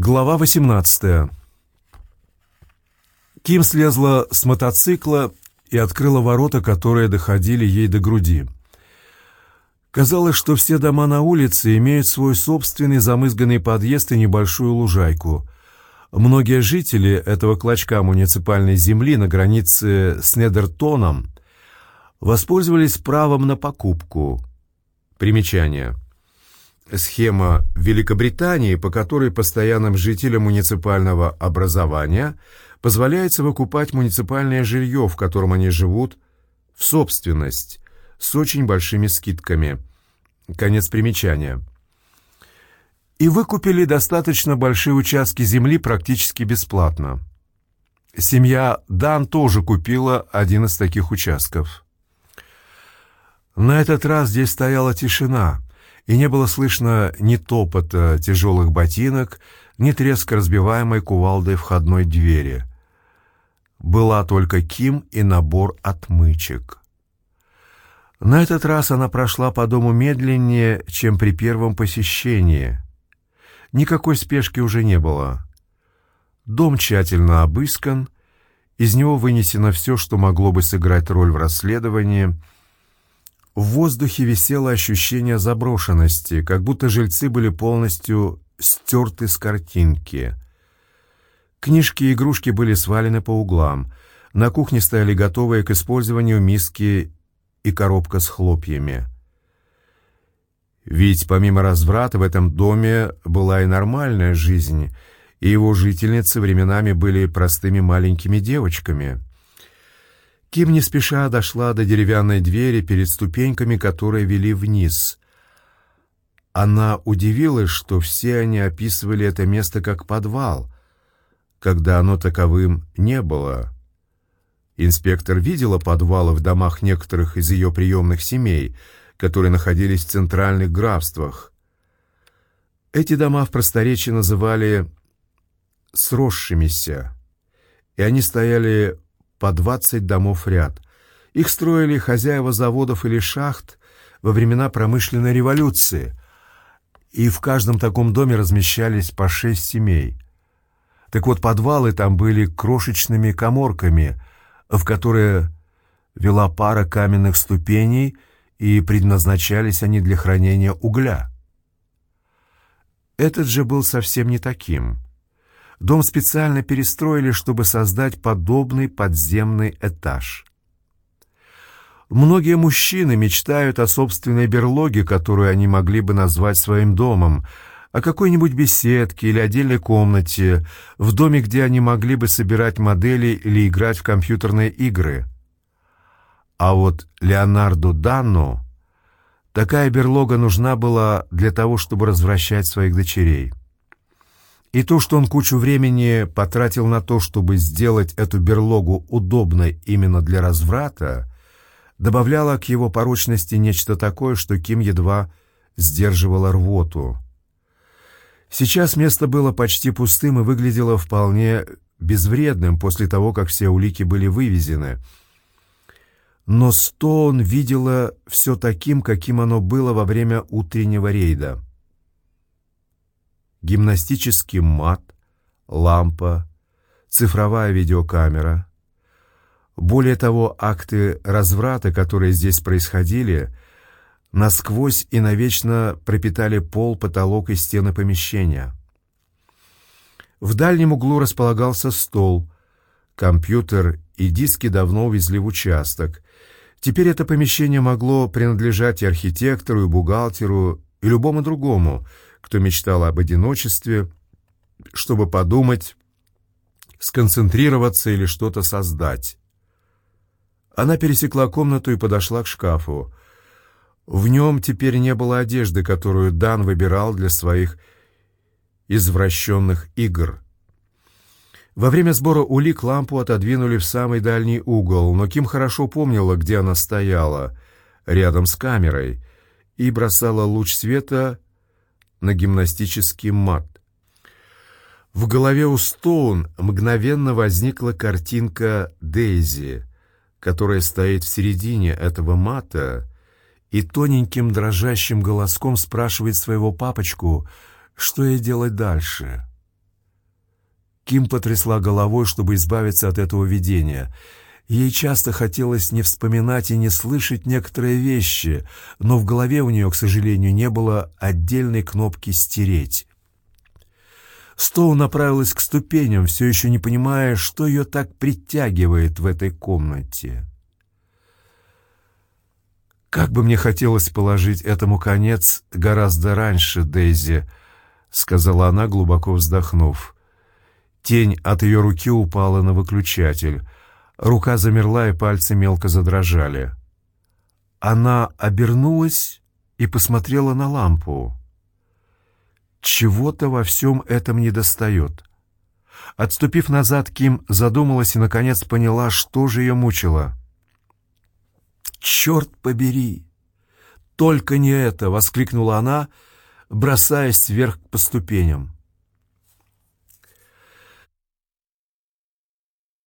Глава 18 Ким слезла с мотоцикла и открыла ворота, которые доходили ей до груди. Казалось, что все дома на улице имеют свой собственный замызганный подъезд и небольшую лужайку. Многие жители этого клочка муниципальной земли на границе с Недертоном воспользовались правом на покупку. Примечание. Схема Великобритании, по которой постоянным жителям муниципального образования позволяется выкупать муниципальное жилье, в котором они живут, в собственность, с очень большими скидками. Конец примечания. И выкупили достаточно большие участки земли практически бесплатно. Семья Дан тоже купила один из таких участков. На этот раз здесь стояла тишина, и не было слышно ни топота тяжелых ботинок, ни треска разбиваемой кувалдой входной двери. Была только Ким и набор отмычек. На этот раз она прошла по дому медленнее, чем при первом посещении. Никакой спешки уже не было. Дом тщательно обыскан, из него вынесено все, что могло бы сыграть роль в расследовании — в воздухе висело ощущение заброшенности, как будто жильцы были полностью стерты с картинки. Книжки и игрушки были свалены по углам. На кухне стояли готовые к использованию миски и коробка с хлопьями. Ведь помимо разврата в этом доме была и нормальная жизнь, и его жительницы временами были простыми маленькими девочками — Ким не спеша дошла до деревянной двери перед ступеньками, которые вели вниз. Она удивилась, что все они описывали это место как подвал, когда оно таковым не было. Инспектор видела подвалы в домах некоторых из ее приемных семей, которые находились в центральных графствах. Эти дома в просторечии называли «сросшимися», и они стояли по 20 домов ряд. Их строили хозяева заводов или шахт во времена промышленной революции, и в каждом таком доме размещались по шесть семей. Так вот, подвалы там были крошечными коморками, в которые вела пара каменных ступеней, и предназначались они для хранения угля. Этот же был совсем не таким. Дом специально перестроили, чтобы создать подобный подземный этаж. Многие мужчины мечтают о собственной берлоге, которую они могли бы назвать своим домом, о какой-нибудь беседке или отдельной комнате, в доме, где они могли бы собирать модели или играть в компьютерные игры. А вот Леонарду Данну такая берлога нужна была для того, чтобы развращать своих дочерей. И то, что он кучу времени потратил на то, чтобы сделать эту берлогу удобной именно для разврата, добавляло к его порочности нечто такое, что Ким едва сдерживала рвоту. Сейчас место было почти пустым и выглядело вполне безвредным после того, как все улики были вывезены. Но Стоун видела все таким, каким оно было во время утреннего рейда гимнастический мат, лампа, цифровая видеокамера. Более того, акты разврата, которые здесь происходили, насквозь и навечно пропитали пол, потолок и стены помещения. В дальнем углу располагался стол, компьютер и диски давно увезли в участок. Теперь это помещение могло принадлежать и архитектору, и бухгалтеру, и любому другому – кто мечтал об одиночестве, чтобы подумать, сконцентрироваться или что-то создать. Она пересекла комнату и подошла к шкафу. В нем теперь не было одежды, которую Дан выбирал для своих извращенных игр. Во время сбора улик лампу отодвинули в самый дальний угол, но Ким хорошо помнила, где она стояла, рядом с камерой, и бросала луч света на гимнастический мат. В голове у Стоун мгновенно возникла картинка Дейзи, которая стоит в середине этого мата и тоненьким дрожащим голоском спрашивает своего папочку, что ей делать дальше. Ким потрясла головой, чтобы избавиться от этого видения. Ей часто хотелось не вспоминать и не слышать некоторые вещи, но в голове у нее, к сожалению, не было отдельной кнопки «стереть». Стоу направилась к ступеням, все еще не понимая, что ее так притягивает в этой комнате. «Как бы мне хотелось положить этому конец гораздо раньше, Дейзи», — сказала она, глубоко вздохнув. Тень от ее руки упала на выключатель. Рука замерла, и пальцы мелко задрожали. Она обернулась и посмотрела на лампу. Чего-то во всем этом недостает. Отступив назад, Ким задумалась и, наконец, поняла, что же ее мучило. «Черт побери! Только не это!» — воскликнула она, бросаясь вверх по ступеням.